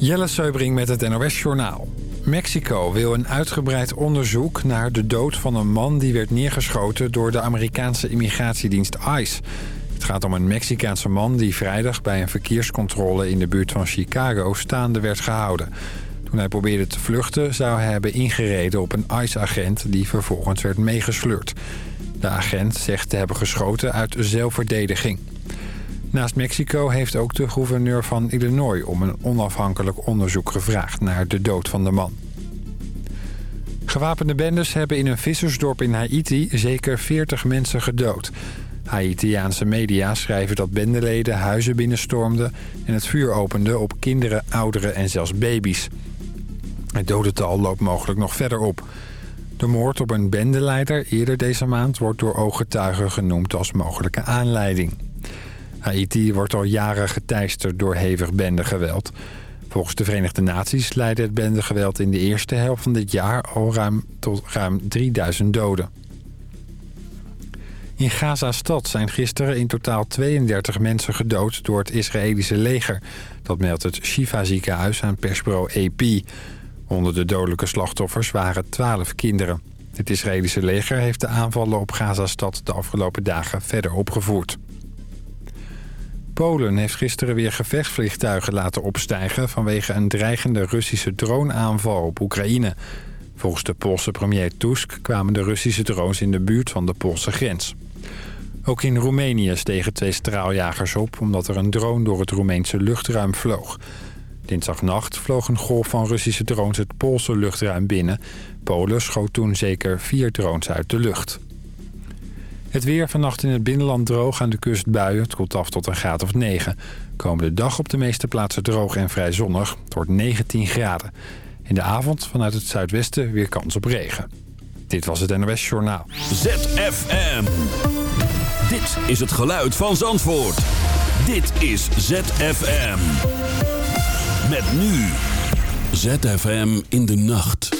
Jelle Seubring met het NOS Journaal. Mexico wil een uitgebreid onderzoek naar de dood van een man... die werd neergeschoten door de Amerikaanse immigratiedienst ICE. Het gaat om een Mexicaanse man die vrijdag bij een verkeerscontrole... in de buurt van Chicago staande werd gehouden. Toen hij probeerde te vluchten zou hij hebben ingereden op een ICE-agent... die vervolgens werd meegesleurd. De agent zegt te hebben geschoten uit zelfverdediging. Naast Mexico heeft ook de gouverneur van Illinois... om een onafhankelijk onderzoek gevraagd naar de dood van de man. Gewapende bendes hebben in een vissersdorp in Haiti zeker 40 mensen gedood. Haitiaanse media schrijven dat bendeleden huizen binnenstormden... en het vuur openden op kinderen, ouderen en zelfs baby's. Het dodental loopt mogelijk nog verder op. De moord op een bendeleider eerder deze maand wordt door ooggetuigen genoemd als mogelijke aanleiding. Haiti wordt al jaren geteisterd door hevig bendegeweld. Volgens de Verenigde Naties leidde het bendegeweld in de eerste helft van dit jaar al ruim tot ruim 3000 doden. In Gaza-stad zijn gisteren in totaal 32 mensen gedood door het Israëlische leger. Dat meldt het Shifa-ziekenhuis aan persbureau AP. Onder de dodelijke slachtoffers waren 12 kinderen. Het Israëlische leger heeft de aanvallen op Gaza-stad de afgelopen dagen verder opgevoerd. Polen heeft gisteren weer gevechtsvliegtuigen laten opstijgen... vanwege een dreigende Russische droneaanval op Oekraïne. Volgens de Poolse premier Tusk kwamen de Russische drones in de buurt van de Poolse grens. Ook in Roemenië stegen twee straaljagers op... omdat er een drone door het Roemeense luchtruim vloog. Dinsdagnacht vloog een golf van Russische drones het Poolse luchtruim binnen. Polen schoot toen zeker vier drones uit de lucht. Het weer vannacht in het binnenland droog aan de kust buien. Het koelt af tot een graad of 9. Komende dag op de meeste plaatsen droog en vrij zonnig. Het wordt 19 graden. In de avond vanuit het zuidwesten weer kans op regen. Dit was het NOS Journaal. ZFM. Dit is het geluid van Zandvoort. Dit is ZFM. Met nu. ZFM in de nacht.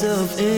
myself in.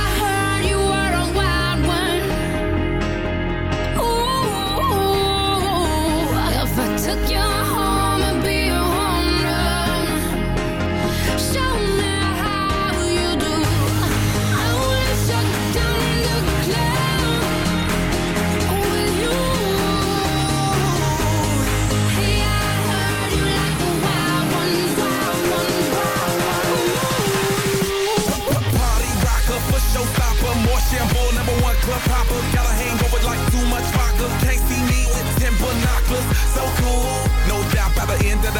took you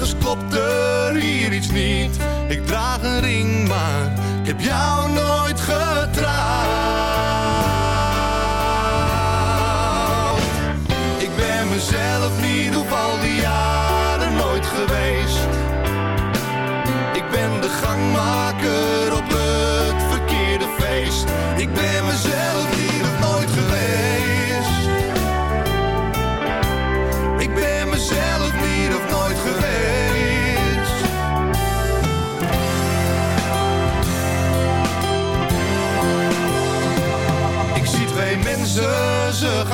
ergens klopt er hier iets niet. Ik draag een ring, maar ik heb jou nooit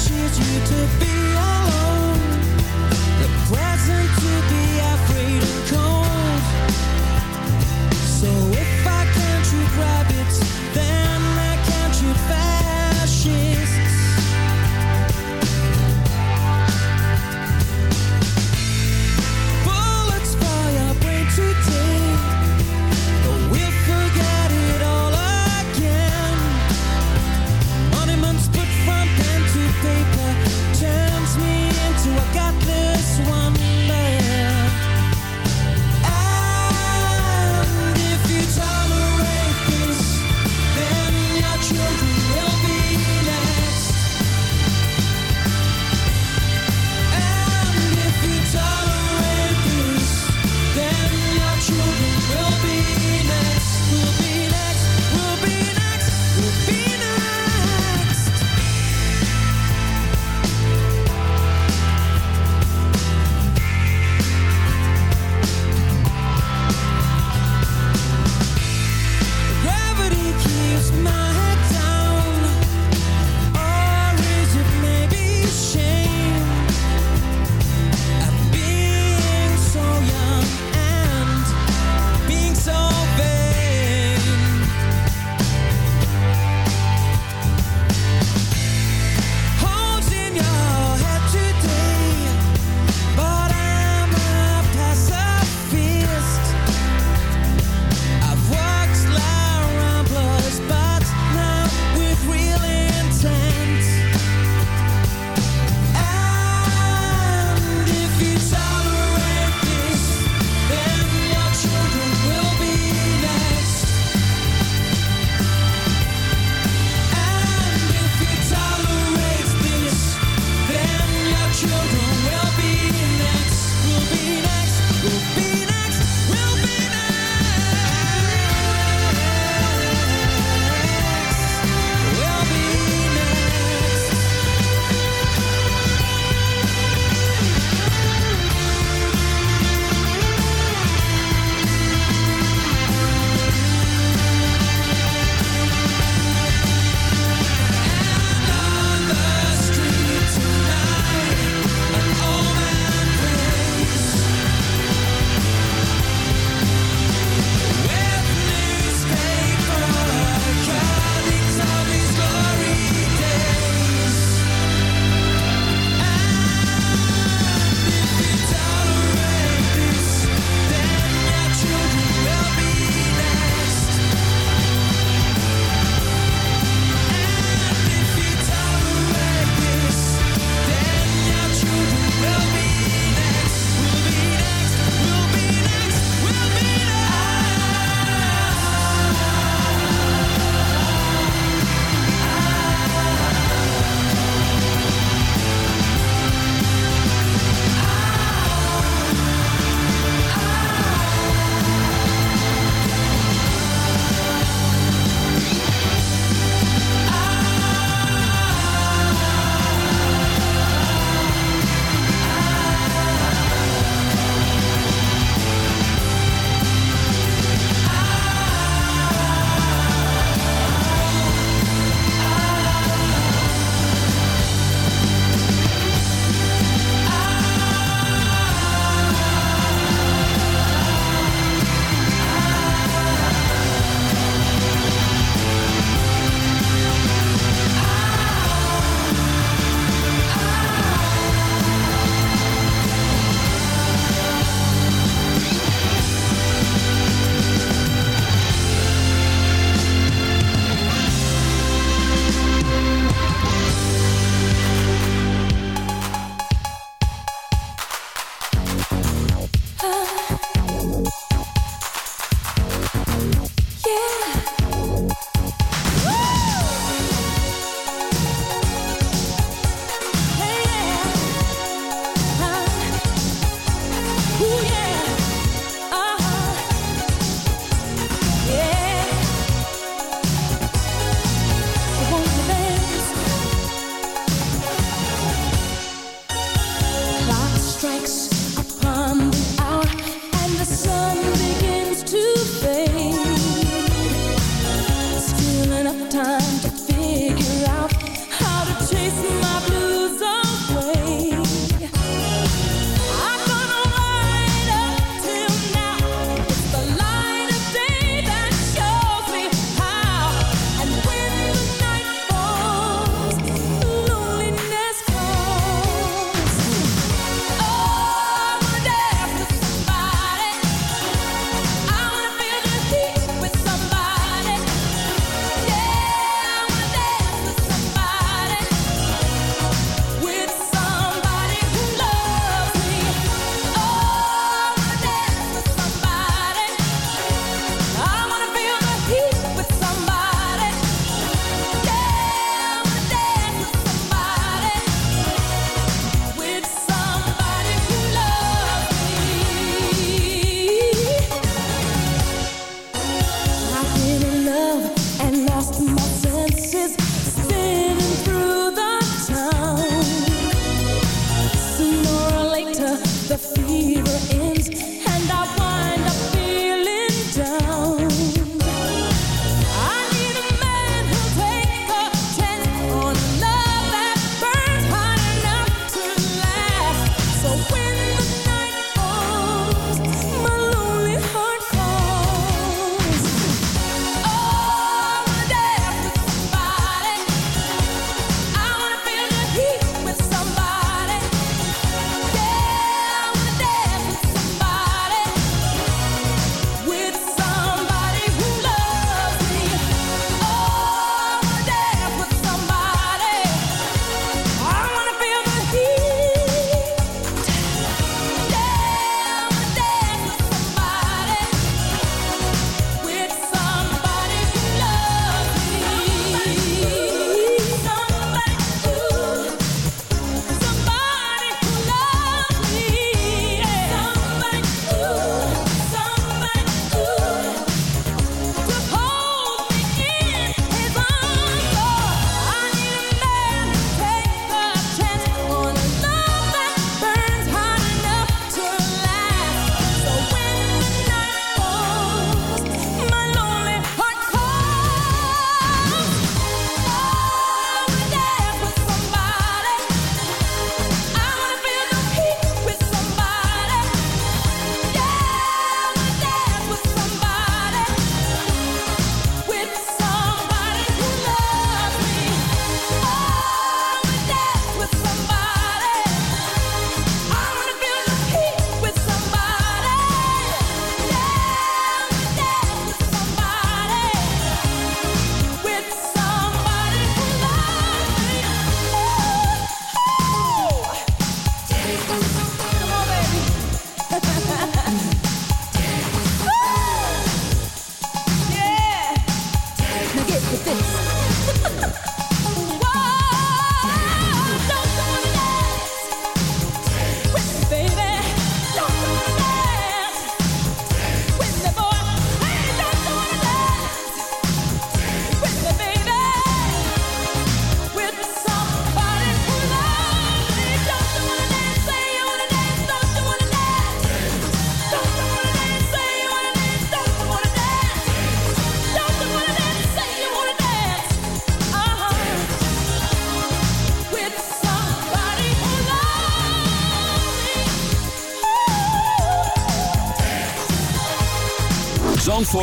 She's you to be.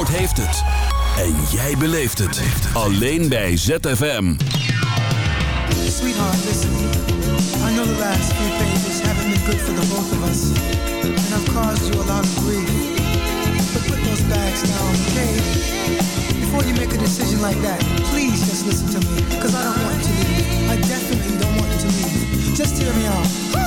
Zandvoort heeft het. En jij beleeft het. Alleen bij ZFM. Sweetheart, listen. I know the last few pages haven't been good for the both of us. And I've caused you a lot of grief. But put those bags down, okay? Before you make a decision like that, please just listen to me. Cause I don't want you to leave. I definitely don't want you to leave. Just hear me out.